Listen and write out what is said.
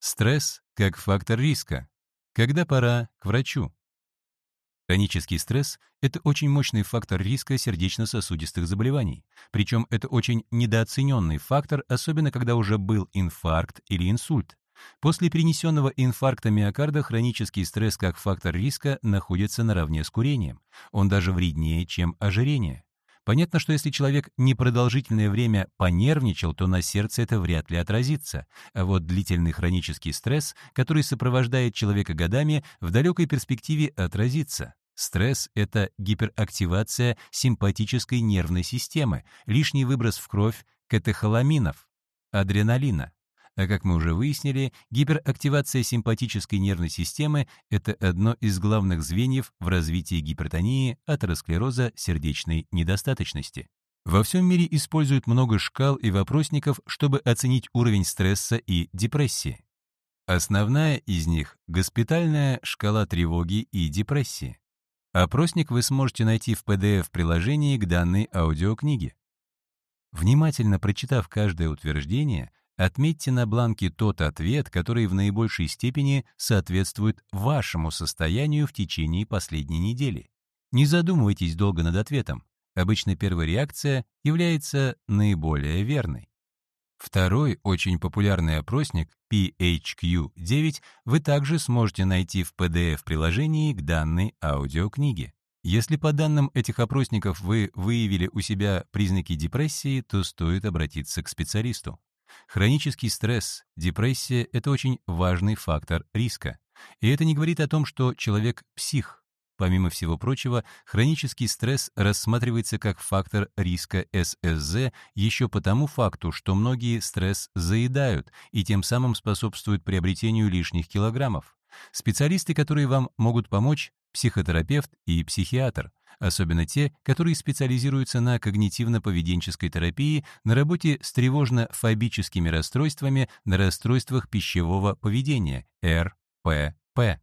Стресс как фактор риска. Когда пора к врачу? Хронический стресс — это очень мощный фактор риска сердечно-сосудистых заболеваний. Причем это очень недооцененный фактор, особенно когда уже был инфаркт или инсульт. После перенесенного инфаркта миокарда хронический стресс как фактор риска находится наравне с курением. Он даже вреднее, чем ожирение. Понятно, что если человек непродолжительное время понервничал, то на сердце это вряд ли отразится. А вот длительный хронический стресс, который сопровождает человека годами, в далекой перспективе отразится. Стресс — это гиперактивация симпатической нервной системы, лишний выброс в кровь катехоламинов, адреналина. А как мы уже выяснили, гиперактивация симпатической нервной системы – это одно из главных звеньев в развитии гипертонии, атеросклероза, сердечной недостаточности. Во всем мире используют много шкал и вопросников, чтобы оценить уровень стресса и депрессии. Основная из них — госпитальная шкала тревоги и депрессии. Опросник вы сможете найти в PDF-приложении к данной аудиокниге. Внимательно прочитав каждое утверждение, Отметьте на бланке тот ответ, который в наибольшей степени соответствует вашему состоянию в течение последней недели. Не задумывайтесь долго над ответом. Обычно первая реакция является наиболее верной. Второй очень популярный опросник PHQ-9 вы также сможете найти в PDF-приложении к данной аудиокниге. Если по данным этих опросников вы выявили у себя признаки депрессии, то стоит обратиться к специалисту. Хронический стресс, депрессия — это очень важный фактор риска. И это не говорит о том, что человек псих. Помимо всего прочего, хронический стресс рассматривается как фактор риска ССЗ еще по тому факту, что многие стресс заедают и тем самым способствуют приобретению лишних килограммов. Специалисты, которые вам могут помочь, психотерапевт и психиатр, особенно те, которые специализируются на когнитивно-поведенческой терапии, на работе с тревожно-фобическими расстройствами, на расстройствах пищевого поведения, РПП.